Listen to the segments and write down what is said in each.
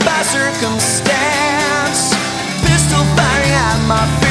by circumstance, pistol firing at my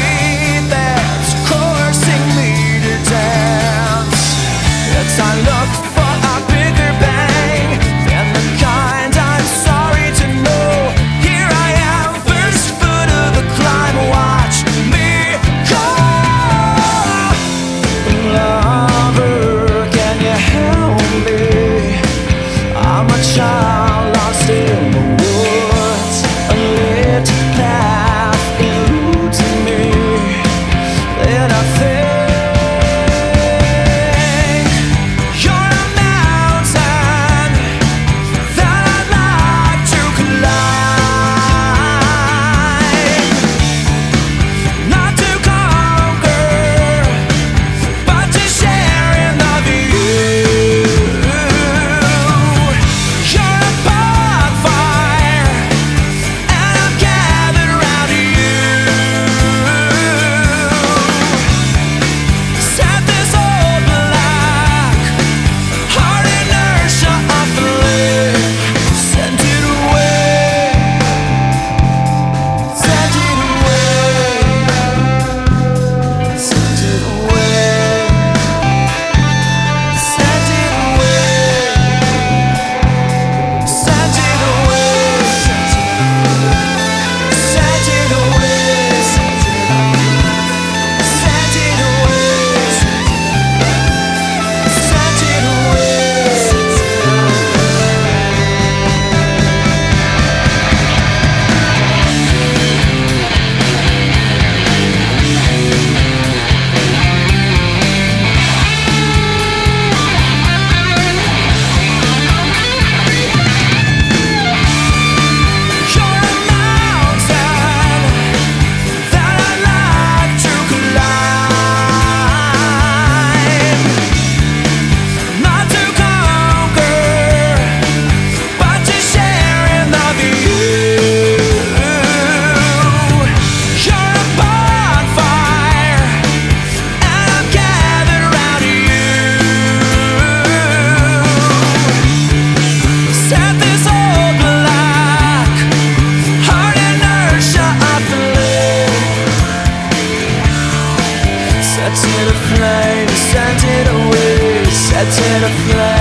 I turn a